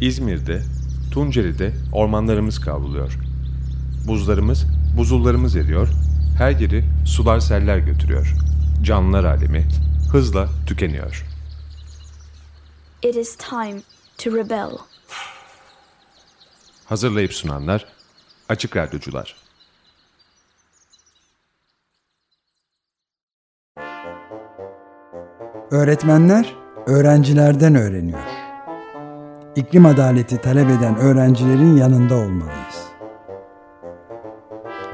İzmir'de, Tunceli'de ormanlarımız kavruluyor. Buzlarımız, buzullarımız eriyor, her yeri sular seller götürüyor. Canlılar alemi hızla tükeniyor. It is time to rebel. Hazırlayıp sunanlar Açık Radyocular. Öğretmenler öğrencilerden öğreniyor. İklim adaleti talep eden öğrencilerin yanında olmalıyız.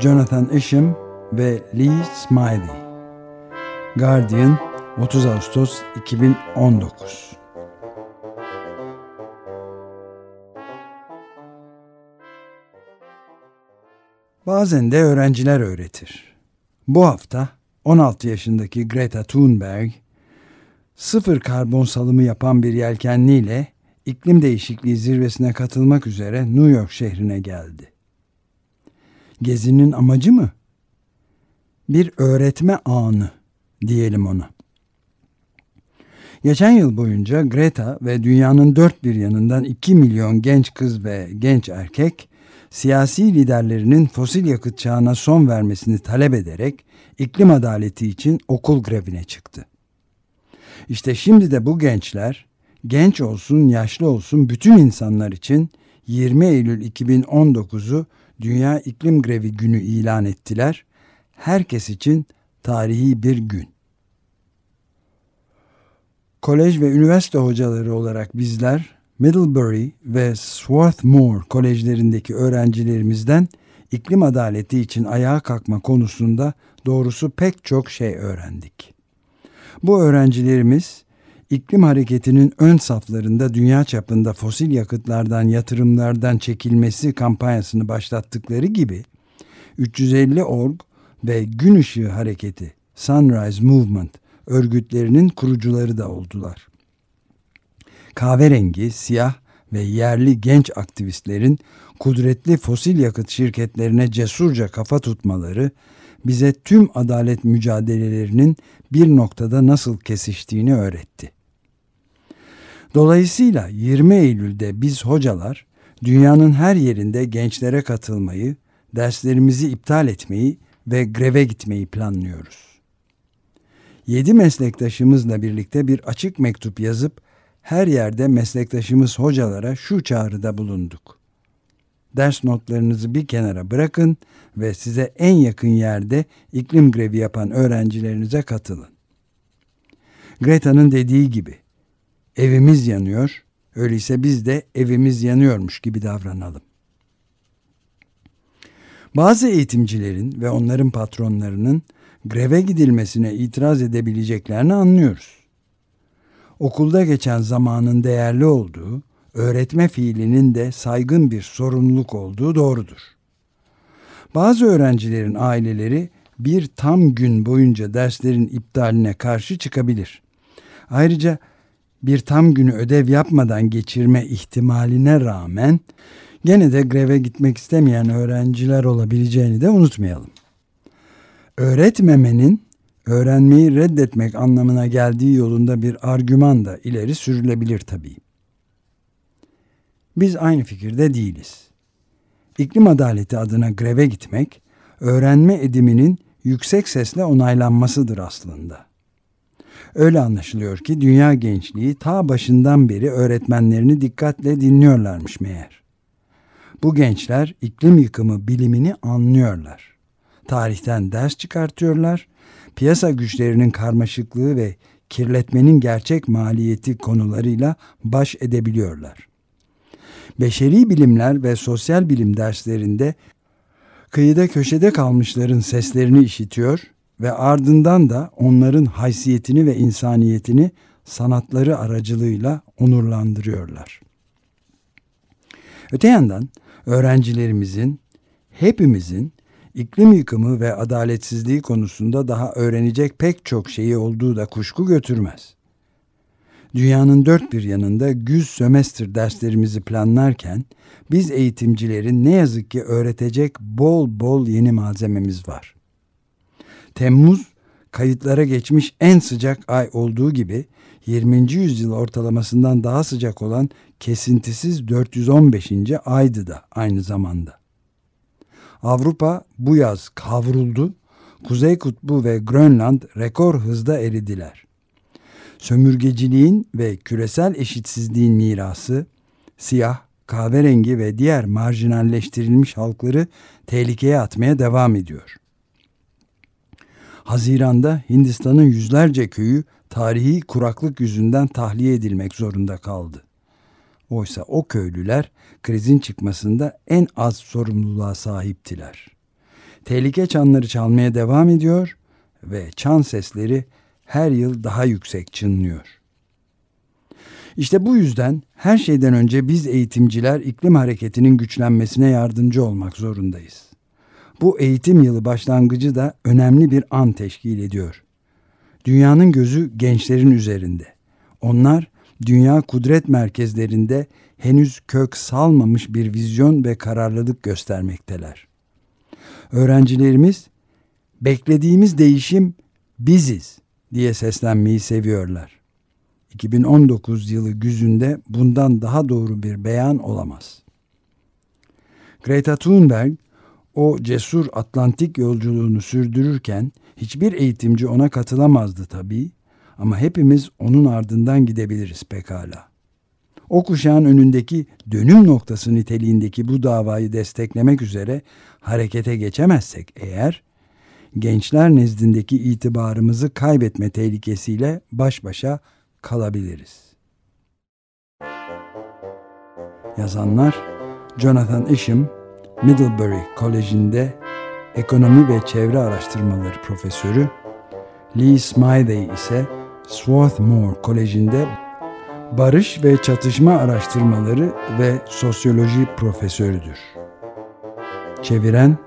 Jonathan Isham ve Lee Smiley Guardian 30 Ağustos 2019 Bazen de öğrenciler öğretir. Bu hafta 16 yaşındaki Greta Thunberg sıfır karbon salımı yapan bir yelkenliyle iklim değişikliği zirvesine katılmak üzere New York şehrine geldi. Gezinin amacı mı? Bir öğretme anı diyelim ona. Geçen yıl boyunca Greta ve dünyanın dört bir yanından 2 milyon genç kız ve genç erkek siyasi liderlerinin fosil yakıt çağına son vermesini talep ederek iklim adaleti için okul grevine çıktı. İşte şimdi de bu gençler genç olsun yaşlı olsun bütün insanlar için 20 Eylül 2019'u Dünya İklim Grevi Günü ilan ettiler. Herkes için tarihi bir gün. Kolej ve üniversite hocaları olarak bizler Middlebury ve Swarthmore kolejlerindeki öğrencilerimizden iklim adaleti için ayağa kalkma konusunda doğrusu pek çok şey öğrendik. Bu öğrencilerimiz iklim hareketinin ön saflarında dünya çapında fosil yakıtlardan yatırımlardan çekilmesi kampanyasını başlattıkları gibi 350 org ve Gün Işığı Hareketi Sunrise Movement örgütlerinin kurucuları da oldular. Kahverengi, siyah ve yerli genç aktivistlerin kudretli fosil yakıt şirketlerine cesurca kafa tutmaları bize tüm adalet mücadelelerinin bir noktada nasıl kesiştiğini öğretti. Dolayısıyla 20 Eylül'de biz hocalar dünyanın her yerinde gençlere katılmayı, derslerimizi iptal etmeyi ve greve gitmeyi planlıyoruz. Yedi meslektaşımızla birlikte bir açık mektup yazıp her yerde meslektaşımız hocalara şu çağrıda bulunduk. Ders notlarınızı bir kenara bırakın ve size en yakın yerde iklim grevi yapan öğrencilerinize katılın. Greta'nın dediği gibi evimiz yanıyor, öyleyse biz de evimiz yanıyormuş gibi davranalım. Bazı eğitimcilerin ve onların patronlarının greve gidilmesine itiraz edebileceklerini anlıyoruz. Okulda geçen zamanın değerli olduğu, öğretme fiilinin de saygın bir sorumluluk olduğu doğrudur. Bazı öğrencilerin aileleri bir tam gün boyunca derslerin iptaline karşı çıkabilir. Ayrıca bir tam günü ödev yapmadan geçirme ihtimaline rağmen gene de greve gitmek istemeyen öğrenciler olabileceğini de unutmayalım. Öğretmemenin öğrenmeyi reddetmek anlamına geldiği yolunda bir argüman da ileri sürülebilir tabii. Biz aynı fikirde değiliz. İklim adaleti adına greve gitmek, öğrenme ediminin yüksek sesle onaylanmasıdır aslında. Öyle anlaşılıyor ki dünya gençliği ta başından beri öğretmenlerini dikkatle dinliyorlarmış meğer. Bu gençler iklim yıkımı bilimini anlıyorlar. Tarihten ders çıkartıyorlar, piyasa güçlerinin karmaşıklığı ve kirletmenin gerçek maliyeti konularıyla baş edebiliyorlar. Beşeri bilimler ve sosyal bilim derslerinde kıyıda köşede kalmışların seslerini işitiyor ve ardından da onların haysiyetini ve insaniyetini sanatları aracılığıyla onurlandırıyorlar. Öte yandan öğrencilerimizin, hepimizin iklim yıkımı ve adaletsizliği konusunda daha öğrenecek pek çok şeyi olduğu da kuşku götürmez. Dünyanın dört bir yanında güz sömestr derslerimizi planlarken biz eğitimcilerin ne yazık ki öğretecek bol bol yeni malzememiz var. Temmuz kayıtlara geçmiş en sıcak ay olduğu gibi 20. yüzyıl ortalamasından daha sıcak olan kesintisiz 415. aydı da aynı zamanda. Avrupa bu yaz kavruldu, Kuzey Kutbu ve Grönland rekor hızda eridiler. Sömürgeciliğin ve küresel eşitsizliğin mirası, siyah, kahverengi ve diğer marjinalleştirilmiş halkları tehlikeye atmaya devam ediyor. Haziran'da Hindistan'ın yüzlerce köyü tarihi kuraklık yüzünden tahliye edilmek zorunda kaldı. Oysa o köylüler krizin çıkmasında en az sorumluluğa sahiptiler. Tehlike çanları çalmaya devam ediyor ve çan sesleri her yıl daha yüksek çınlıyor. İşte bu yüzden her şeyden önce biz eğitimciler iklim hareketinin güçlenmesine yardımcı olmak zorundayız. Bu eğitim yılı başlangıcı da önemli bir an teşkil ediyor. Dünyanın gözü gençlerin üzerinde. Onlar dünya kudret merkezlerinde henüz kök salmamış bir vizyon ve kararlılık göstermekteler. Öğrencilerimiz beklediğimiz değişim biziz diye seslenmeyi seviyorlar. 2019 yılı güzünde bundan daha doğru bir beyan olamaz. Greta Thunberg o cesur Atlantik yolculuğunu sürdürürken hiçbir eğitimci ona katılamazdı tabii ama hepimiz onun ardından gidebiliriz pekala. O kuşağın önündeki dönüm noktası niteliğindeki bu davayı desteklemek üzere harekete geçemezsek eğer gençler nezdindeki itibarımızı kaybetme tehlikesiyle baş başa kalabiliriz. Yazanlar Jonathan Isham, Middlebury Koleji'nde Ekonomi ve Çevre Araştırmaları Profesörü, Lee Smythe ise Swarthmore Koleji'nde Barış ve Çatışma Araştırmaları ve Sosyoloji Profesörüdür. Çeviren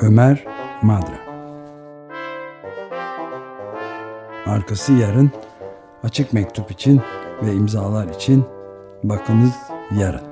Ömer Madra Arkası yarın açık mektup için ve imzalar için bakınız yarın.